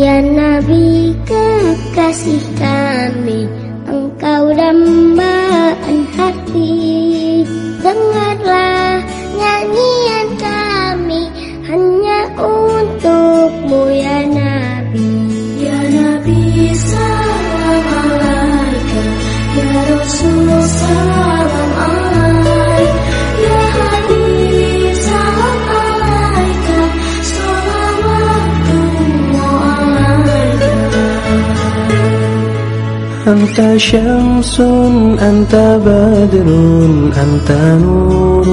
Ya Nabi kekasih kami Engkau lembah أنت شمس أنت بدر أنت نور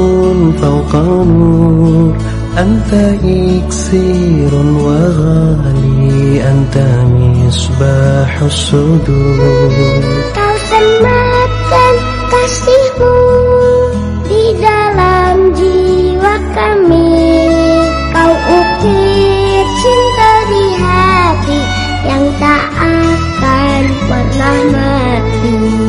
فوق نور. أنت إكسير وغالي أنت مصباح الصدور. 那么美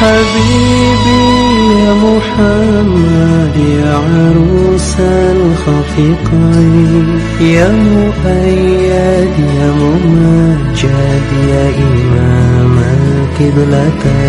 حبيبي يا محمد يا عروس الخفيقين يا مؤيد يا ممجد يا إمام القبلتين.